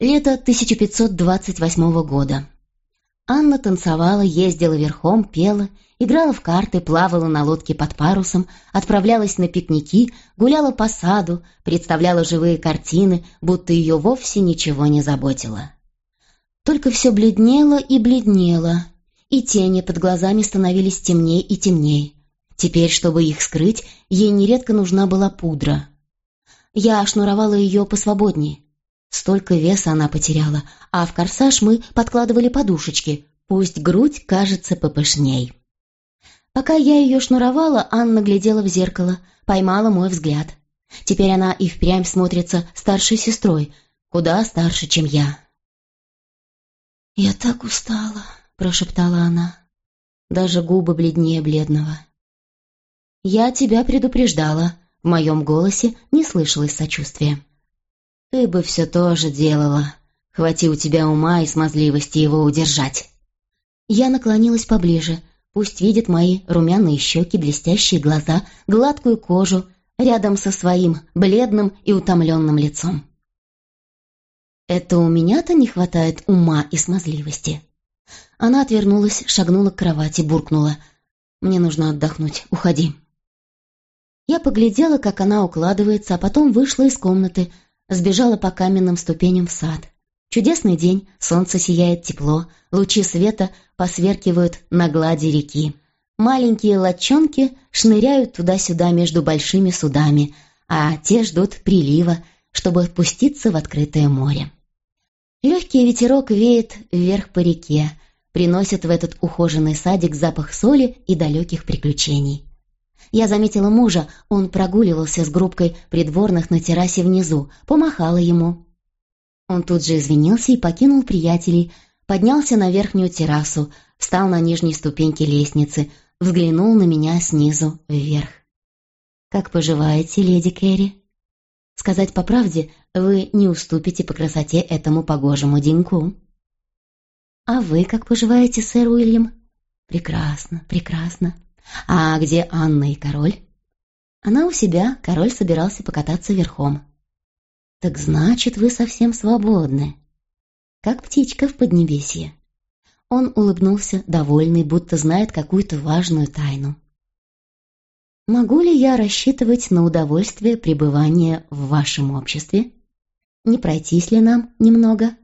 Лето 1528 года. Анна танцевала, ездила верхом, пела, играла в карты, плавала на лодке под парусом, отправлялась на пикники, гуляла по саду, представляла живые картины, будто ее вовсе ничего не заботило. Только все бледнело и бледнело, и тени под глазами становились темнее и темнее. Теперь, чтобы их скрыть, ей нередко нужна была пудра. Я шнуровала ее посвободнее, Столько веса она потеряла, а в корсаж мы подкладывали подушечки, пусть грудь кажется попышней. Пока я ее шнуровала, Анна глядела в зеркало, поймала мой взгляд. Теперь она и впрямь смотрится старшей сестрой, куда старше, чем я. «Я так устала», — прошептала она. Даже губы бледнее бледного. «Я тебя предупреждала», — в моем голосе не слышалось сочувствия. Ты бы все тоже делала. Хвати у тебя ума и смазливости его удержать. Я наклонилась поближе. Пусть видит мои румяные щеки, блестящие глаза, гладкую кожу, рядом со своим бледным и утомленным лицом. Это у меня-то не хватает ума и смазливости. Она отвернулась, шагнула к кровати, буркнула. «Мне нужно отдохнуть. Уходи». Я поглядела, как она укладывается, а потом вышла из комнаты, сбежала по каменным ступеням в сад. Чудесный день, солнце сияет тепло, лучи света посверкивают на глади реки. Маленькие лодчонки шныряют туда-сюда между большими судами, а те ждут прилива, чтобы спуститься в открытое море. Легкий ветерок веет вверх по реке, приносит в этот ухоженный садик запах соли и далеких приключений. Я заметила мужа, он прогуливался с группкой придворных на террасе внизу, помахала ему. Он тут же извинился и покинул приятелей, поднялся на верхнюю террасу, встал на нижней ступеньке лестницы, взглянул на меня снизу вверх. «Как поживаете, леди Кэрри?» «Сказать по правде, вы не уступите по красоте этому погожему деньку». «А вы как поживаете, сэр Уильям?» «Прекрасно, прекрасно. «А где Анна и король?» «Она у себя, король собирался покататься верхом». «Так значит, вы совсем свободны». «Как птичка в Поднебесье». Он улыбнулся, довольный, будто знает какую-то важную тайну. «Могу ли я рассчитывать на удовольствие пребывания в вашем обществе? Не пройтись ли нам немного?»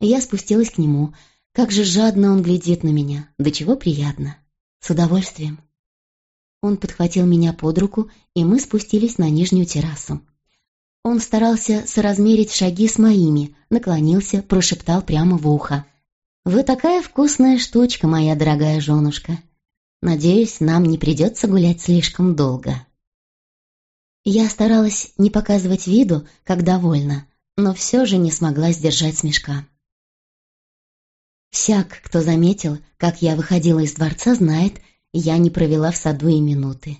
Я спустилась к нему. Как же жадно он глядит на меня. До чего приятно. «С удовольствием». Он подхватил меня под руку, и мы спустились на нижнюю террасу. Он старался соразмерить шаги с моими, наклонился, прошептал прямо в ухо. «Вы такая вкусная штучка, моя дорогая женушка. Надеюсь, нам не придется гулять слишком долго». Я старалась не показывать виду, как довольна, но все же не смогла сдержать смешка. Всяк, кто заметил, как я выходила из дворца, знает, я не провела в саду и минуты.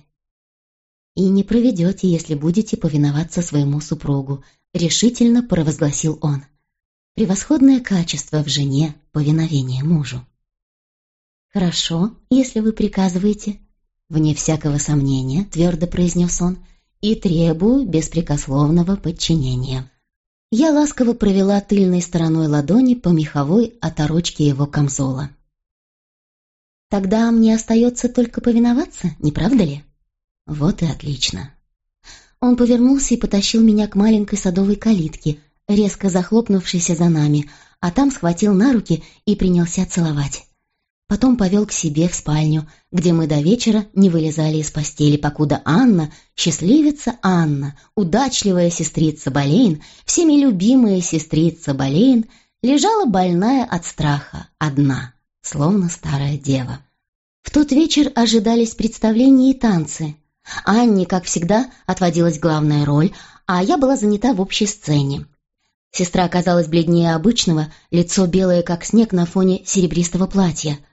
«И не проведете, если будете повиноваться своему супругу», — решительно провозгласил он. «Превосходное качество в жене — повиновение мужу». «Хорошо, если вы приказываете», — вне всякого сомнения, — твердо произнес он, — «и требую беспрекословного подчинения». Я ласково провела тыльной стороной ладони по меховой оторочке его камзола. «Тогда мне остается только повиноваться, не правда ли?» «Вот и отлично». Он повернулся и потащил меня к маленькой садовой калитке, резко захлопнувшейся за нами, а там схватил на руки и принялся целовать. Потом повел к себе в спальню, где мы до вечера не вылезали из постели, покуда Анна, счастливица Анна, удачливая сестрица Болейн, всеми любимая сестрица Болейн, лежала больная от страха, одна, словно старая дева. В тот вечер ожидались представления и танцы. Анне, как всегда, отводилась главная роль, а я была занята в общей сцене. Сестра оказалась бледнее обычного, лицо белое, как снег на фоне серебристого платья —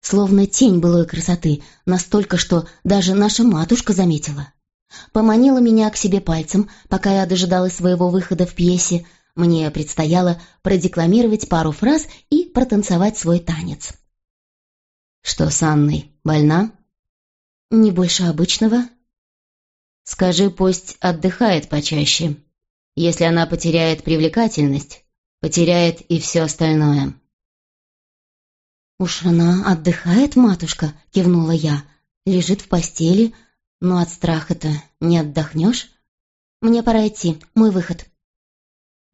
словно тень былой красоты, настолько, что даже наша матушка заметила. Поманила меня к себе пальцем, пока я дожидалась своего выхода в пьесе. Мне предстояло продекламировать пару фраз и протанцевать свой танец. «Что с Анной? Больна?» «Не больше обычного». «Скажи, пусть отдыхает почаще. Если она потеряет привлекательность, потеряет и все остальное. «Уж она отдыхает, матушка», — кивнула я. «Лежит в постели, но от страха-то не отдохнешь. Мне пора идти, мой выход».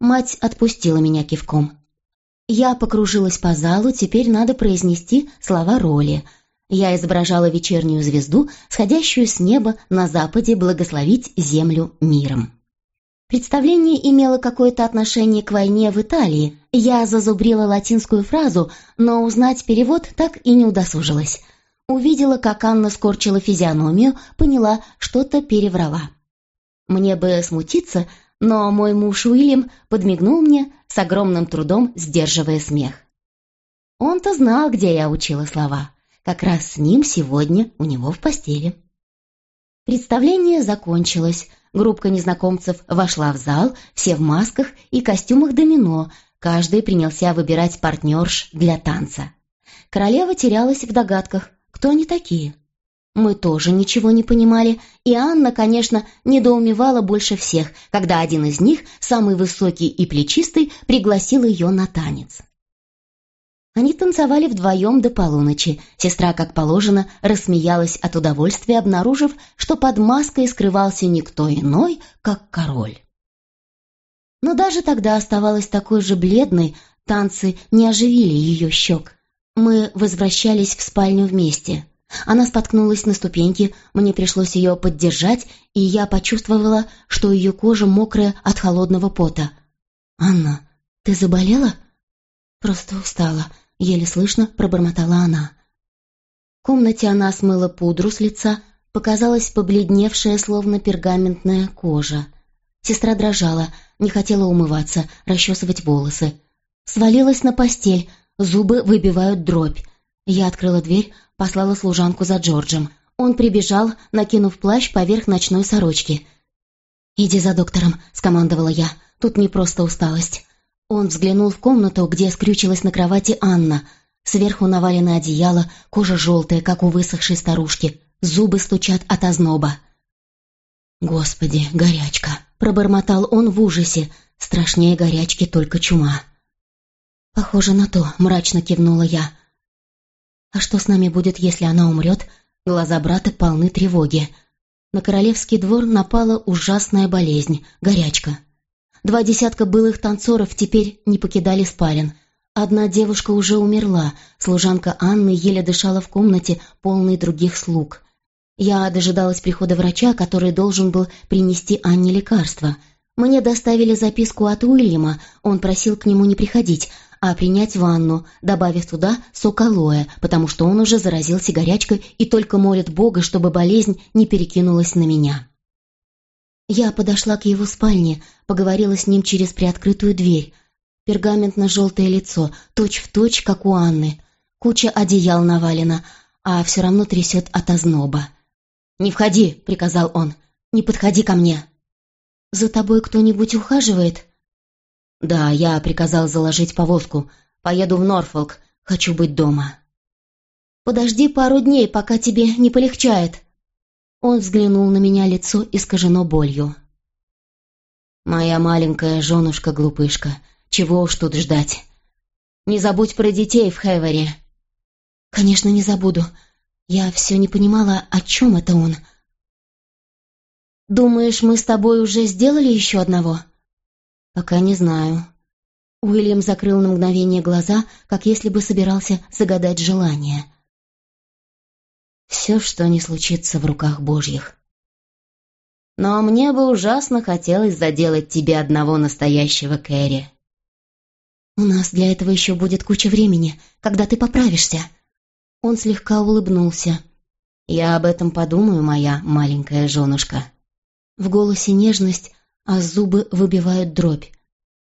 Мать отпустила меня кивком. Я покружилась по залу, теперь надо произнести слова роли. Я изображала вечернюю звезду, сходящую с неба на западе благословить землю миром. Представление имело какое-то отношение к войне в Италии. Я зазубрила латинскую фразу, но узнать перевод так и не удосужилась. Увидела, как Анна скорчила физиономию, поняла, что-то переврала. Мне бы смутиться, но мой муж Уильям подмигнул мне, с огромным трудом сдерживая смех. Он-то знал, где я учила слова. Как раз с ним сегодня у него в постели. Представление закончилось. Группа незнакомцев вошла в зал, все в масках и костюмах домино, каждый принялся выбирать партнерш для танца. Королева терялась в догадках, кто они такие. Мы тоже ничего не понимали, и Анна, конечно, недоумевала больше всех, когда один из них, самый высокий и плечистый, пригласил ее на танец. Они танцевали вдвоем до полуночи. Сестра, как положено, рассмеялась от удовольствия, обнаружив, что под маской скрывался никто иной, как король. Но даже тогда оставалась такой же бледной, танцы не оживили ее щек. Мы возвращались в спальню вместе. Она споткнулась на ступеньке, мне пришлось ее поддержать, и я почувствовала, что ее кожа мокрая от холодного пота. «Анна, ты заболела?» «Просто устала», — еле слышно пробормотала она. В комнате она смыла пудру с лица, показалась побледневшая, словно пергаментная кожа. Сестра дрожала, не хотела умываться, расчесывать волосы. Свалилась на постель, зубы выбивают дробь. Я открыла дверь, послала служанку за Джорджем. Он прибежал, накинув плащ поверх ночной сорочки. «Иди за доктором», — скомандовала я. «Тут не просто усталость». Он взглянул в комнату, где скрючилась на кровати Анна. Сверху навалено одеяло, кожа желтая, как у высохшей старушки. Зубы стучат от озноба. «Господи, горячка!» — пробормотал он в ужасе. Страшнее горячки только чума. «Похоже на то», — мрачно кивнула я. «А что с нами будет, если она умрет?» Глаза брата полны тревоги. На королевский двор напала ужасная болезнь — горячка. Два десятка былых танцоров теперь не покидали спален. Одна девушка уже умерла, служанка Анны еле дышала в комнате, полной других слуг. Я дожидалась прихода врача, который должен был принести Анне лекарство. Мне доставили записку от Уильяма, он просил к нему не приходить, а принять ванну, добавив туда сок алоэ, потому что он уже заразился горячкой и только молит Бога, чтобы болезнь не перекинулась на меня. Я подошла к его спальне, поговорила с ним через приоткрытую дверь. Пергаментно-желтое лицо, точь-в-точь, точь, как у Анны. Куча одеял навалена, а все равно трясет от озноба. «Не входи!» — приказал он. «Не подходи ко мне!» «За тобой кто-нибудь ухаживает?» «Да, я приказал заложить повозку. Поеду в Норфолк. Хочу быть дома». «Подожди пару дней, пока тебе не полегчает», он взглянул на меня, лицо искажено болью. «Моя маленькая женушка-глупышка, чего уж тут ждать? Не забудь про детей в Хевере». «Конечно, не забуду. Я все не понимала, о чем это он». «Думаешь, мы с тобой уже сделали еще одного?» «Пока не знаю». Уильям закрыл на мгновение глаза, как если бы собирался загадать желание – все, что не случится в руках Божьих. Но мне бы ужасно хотелось заделать тебе одного настоящего Кэрри. У нас для этого еще будет куча времени, когда ты поправишься. Он слегка улыбнулся. Я об этом подумаю, моя маленькая женушка. В голосе нежность, а зубы выбивают дробь.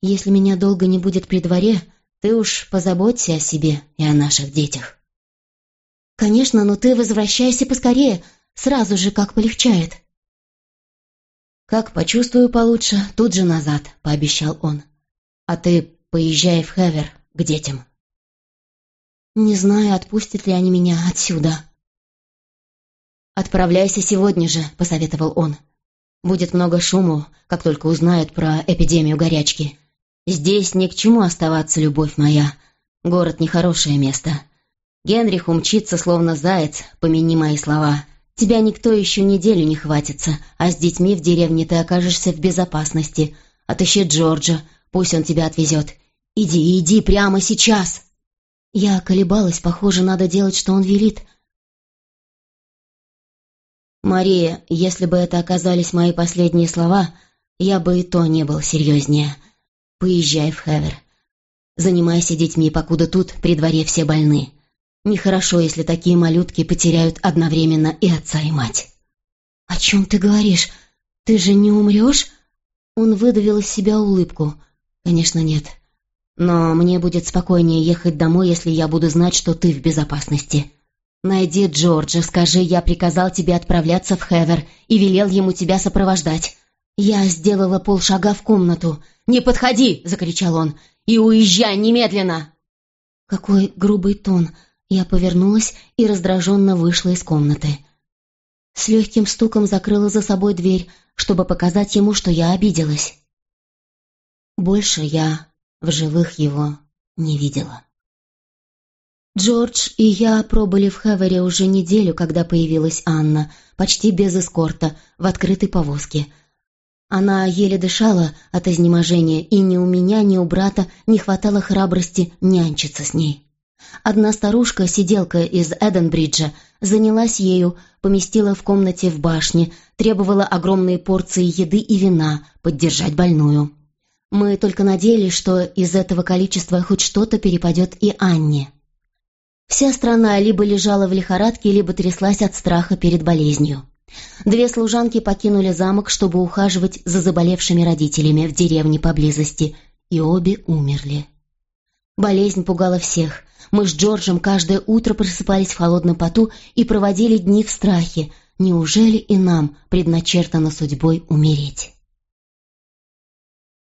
Если меня долго не будет при дворе, ты уж позаботься о себе и о наших детях. «Конечно, но ты возвращайся поскорее, сразу же, как полегчает». «Как почувствую получше, тут же назад», — пообещал он. «А ты поезжай в Хевер к детям». «Не знаю, отпустят ли они меня отсюда». «Отправляйся сегодня же», — посоветовал он. Будет много шуму, как только узнают про эпидемию горячки. Здесь ни к чему оставаться, любовь моя. Город — нехорошее место. Генрих умчится, словно заяц, помяни мои слова. Тебя никто еще неделю не хватится, а с детьми в деревне ты окажешься в безопасности. Отыщи Джорджа, пусть он тебя отвезет. Иди, иди прямо сейчас!» Я колебалась, похоже, надо делать, что он велит. «Мария, если бы это оказались мои последние слова, я бы и то не был серьезнее. Поезжай в Хевер. Занимайся детьми, покуда тут при дворе все больны. Нехорошо, если такие малютки потеряют одновременно и отца, и мать». «О чем ты говоришь? Ты же не умрешь?» Он выдавил из себя улыбку. «Конечно, нет. Но мне будет спокойнее ехать домой, если я буду знать, что ты в безопасности. Найди Джорджа, скажи, я приказал тебе отправляться в Хевер и велел ему тебя сопровождать. Я сделала полшага в комнату. «Не подходи!» — закричал он. «И уезжай немедленно!» Какой грубый тон! Я повернулась и раздраженно вышла из комнаты. С легким стуком закрыла за собой дверь, чтобы показать ему, что я обиделась. Больше я в живых его не видела. Джордж и я пробыли в Хевере уже неделю, когда появилась Анна, почти без эскорта, в открытой повозке. Она еле дышала от изнеможения, и ни у меня, ни у брата не хватало храбрости нянчиться с ней. Одна старушка, сиделка из Эденбриджа, занялась ею, поместила в комнате в башне, требовала огромные порции еды и вина, поддержать больную. Мы только надеялись, что из этого количества хоть что-то перепадет и Анне. Вся страна либо лежала в лихорадке, либо тряслась от страха перед болезнью. Две служанки покинули замок, чтобы ухаживать за заболевшими родителями в деревне поблизости, и обе умерли. Болезнь пугала всех. Мы с Джорджем каждое утро просыпались в холодном поту и проводили дни в страхе. Неужели и нам предначертано судьбой умереть?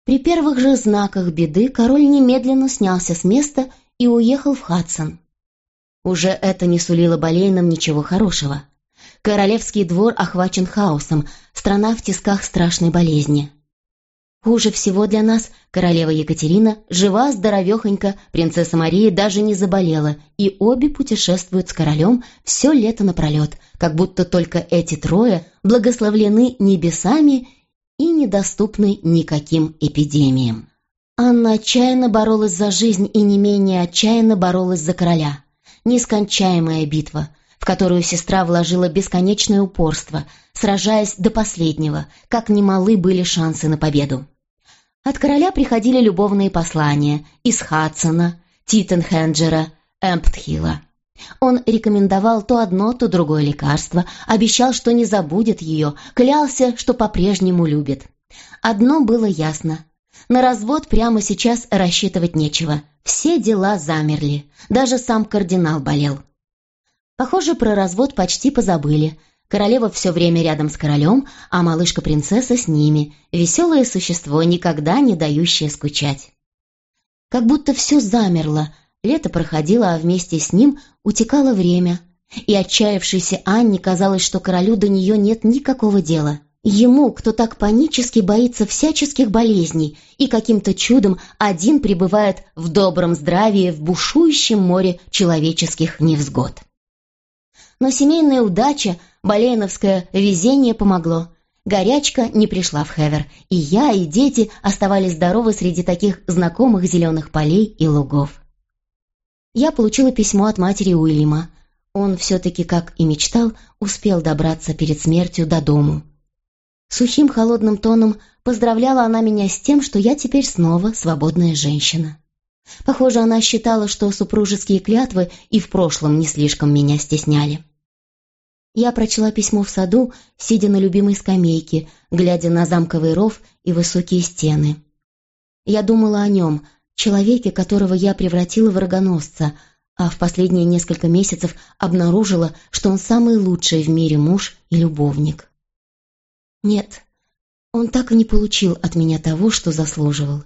При первых же знаках беды король немедленно снялся с места и уехал в Хадсон. Уже это не сулило болейнам ничего хорошего. Королевский двор охвачен хаосом, страна в тисках страшной болезни. Хуже всего для нас королева Екатерина жива, здоровехонька, принцесса Мария даже не заболела, и обе путешествуют с королем все лето напролет, как будто только эти трое благословлены небесами и недоступны никаким эпидемиям. Анна отчаянно боролась за жизнь и не менее отчаянно боролась за короля. Нескончаемая битва, в которую сестра вложила бесконечное упорство, сражаясь до последнего, как немалы были шансы на победу. От короля приходили любовные послания из Хадсона, Титтенхенджера, Эмптхилла. Он рекомендовал то одно, то другое лекарство, обещал, что не забудет ее, клялся, что по-прежнему любит. Одно было ясно. На развод прямо сейчас рассчитывать нечего. Все дела замерли. Даже сам кардинал болел. Похоже, про развод почти позабыли. Королева все время рядом с королем, а малышка-принцесса с ними. Веселое существо, никогда не дающее скучать. Как будто все замерло, Лето проходило, а вместе с ним утекало время. И отчаявшейся Анне казалось, что королю до нее нет никакого дела. Ему, кто так панически боится всяческих болезней и каким-то чудом один пребывает в добром здравии в бушующем море человеческих невзгод. Но семейная удача, болейновское везение помогло. Горячка не пришла в Хевер, и я, и дети оставались здоровы среди таких знакомых зеленых полей и лугов я получила письмо от матери Уильяма. Он все-таки, как и мечтал, успел добраться перед смертью до дому. Сухим холодным тоном поздравляла она меня с тем, что я теперь снова свободная женщина. Похоже, она считала, что супружеские клятвы и в прошлом не слишком меня стесняли. Я прочла письмо в саду, сидя на любимой скамейке, глядя на замковый ров и высокие стены. Я думала о нем, человеке, которого я превратила в рогоносца, а в последние несколько месяцев обнаружила, что он самый лучший в мире муж и любовник. Нет, он так и не получил от меня того, что заслуживал.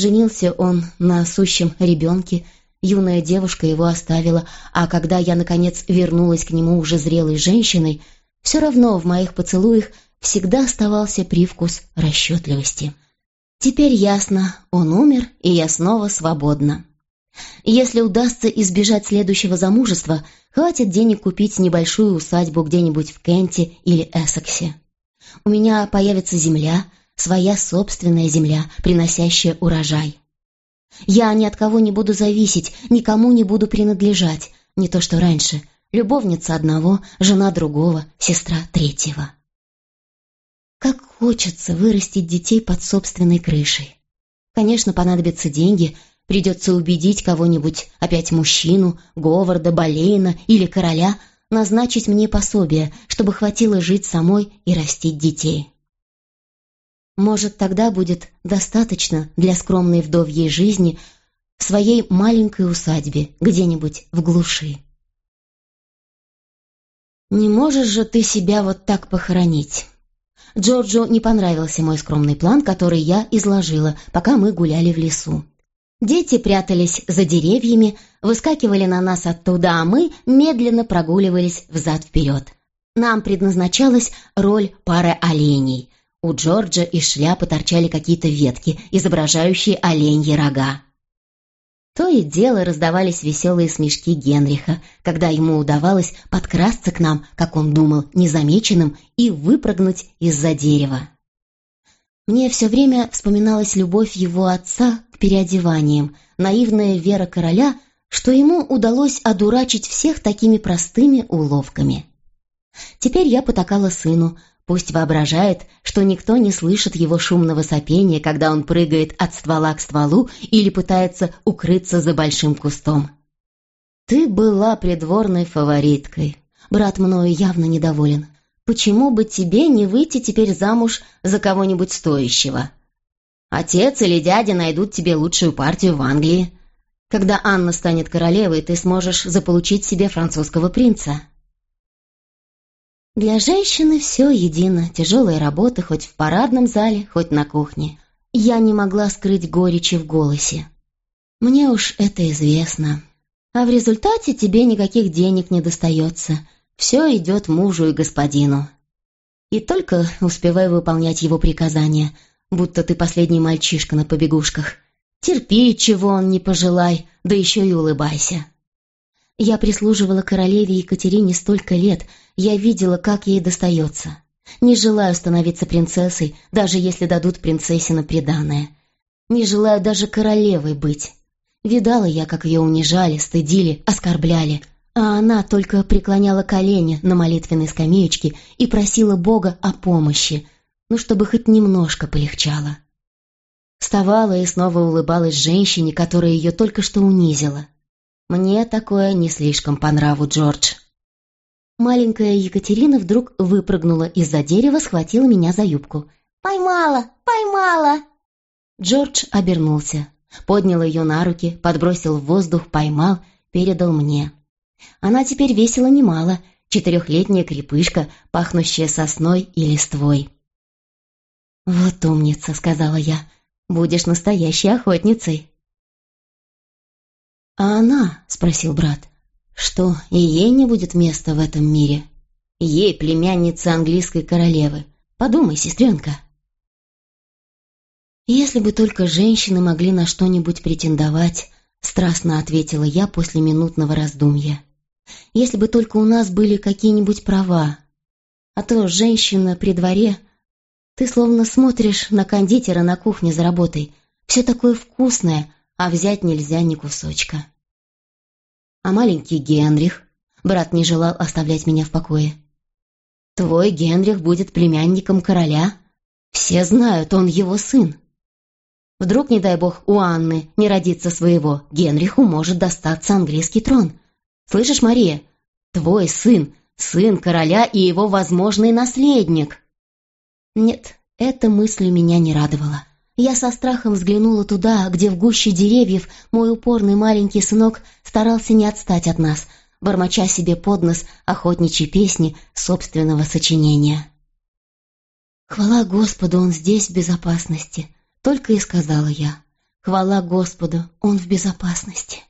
Женился он на сущем ребенке, юная девушка его оставила, а когда я, наконец, вернулась к нему уже зрелой женщиной, все равно в моих поцелуях всегда оставался привкус расчетливости. Теперь ясно, он умер, и я снова свободна. Если удастся избежать следующего замужества, хватит денег купить небольшую усадьбу где-нибудь в Кенте или Эссексе. У меня появится земля, своя собственная земля, приносящая урожай. Я ни от кого не буду зависеть, никому не буду принадлежать, не то что раньше. Любовница одного, жена другого, сестра третьего. Как хочется вырастить детей под собственной крышей. Конечно, понадобятся деньги, придется убедить кого-нибудь, опять мужчину, Говарда, Болейна или короля, назначить мне пособие, чтобы хватило жить самой и растить детей. Может, тогда будет достаточно для скромной вдовьей жизни в своей маленькой усадьбе где-нибудь в глуши. Не можешь же ты себя вот так похоронить. Джорджу не понравился мой скромный план, который я изложила, пока мы гуляли в лесу. Дети прятались за деревьями, выскакивали на нас оттуда, а мы медленно прогуливались взад-вперед. Нам предназначалась роль пары оленей. У Джорджа из шляпы торчали какие-то ветки, изображающие оленьи рога. То и дело раздавались веселые смешки Генриха, когда ему удавалось подкрасться к нам, как он думал, незамеченным, и выпрыгнуть из-за дерева. Мне все время вспоминалась любовь его отца к переодеваниям, наивная вера короля, что ему удалось одурачить всех такими простыми уловками. Теперь я потакала сыну, Пусть воображает, что никто не слышит его шумного сопения, когда он прыгает от ствола к стволу или пытается укрыться за большим кустом. «Ты была придворной фавориткой. Брат мною явно недоволен. Почему бы тебе не выйти теперь замуж за кого-нибудь стоящего? Отец или дядя найдут тебе лучшую партию в Англии. Когда Анна станет королевой, ты сможешь заполучить себе французского принца». Для женщины все едино, тяжелая работа хоть в парадном зале, хоть на кухне. Я не могла скрыть горечи в голосе. Мне уж это известно. А в результате тебе никаких денег не достается. Все идет мужу и господину. И только успеваю выполнять его приказания, будто ты последний мальчишка на побегушках. Терпи, чего он не пожелай, да еще и улыбайся. Я прислуживала королеве Екатерине столько лет, я видела, как ей достается. Не желаю становиться принцессой, даже если дадут принцессе на приданое. Не желаю даже королевой быть. Видала я, как ее унижали, стыдили, оскорбляли, а она только преклоняла колени на молитвенной скамеечке и просила Бога о помощи, ну, чтобы хоть немножко полегчало. Вставала и снова улыбалась женщине, которая ее только что унизила. Мне такое не слишком по нраву, Джордж. Маленькая Екатерина вдруг выпрыгнула из-за дерева, схватила меня за юбку. «Поймала! Поймала!» Джордж обернулся, поднял ее на руки, подбросил в воздух, поймал, передал мне. Она теперь весила немало, четырехлетняя крепышка, пахнущая сосной и листвой. «Вот умница», — сказала я, — «будешь настоящей охотницей». «А она?» — спросил брат. «Что, и ей не будет места в этом мире? Ей, племянница английской королевы. Подумай, сестренка». «Если бы только женщины могли на что-нибудь претендовать», — страстно ответила я после минутного раздумья. «Если бы только у нас были какие-нибудь права. А то женщина при дворе... Ты словно смотришь на кондитера на кухне за работой. Все такое вкусное, а взять нельзя ни кусочка. А маленький Генрих, брат не желал оставлять меня в покое. Твой Генрих будет племянником короля. Все знают, он его сын. Вдруг, не дай бог, у Анны не родится своего, Генриху может достаться английский трон. Слышишь, Мария? Твой сын, сын короля и его возможный наследник. Нет, эта мысль меня не радовала. Я со страхом взглянула туда, где в гуще деревьев мой упорный маленький сынок старался не отстать от нас, бормоча себе под нос охотничьи песни собственного сочинения. «Хвала Господу, он здесь в безопасности», — только и сказала я. «Хвала Господу, он в безопасности».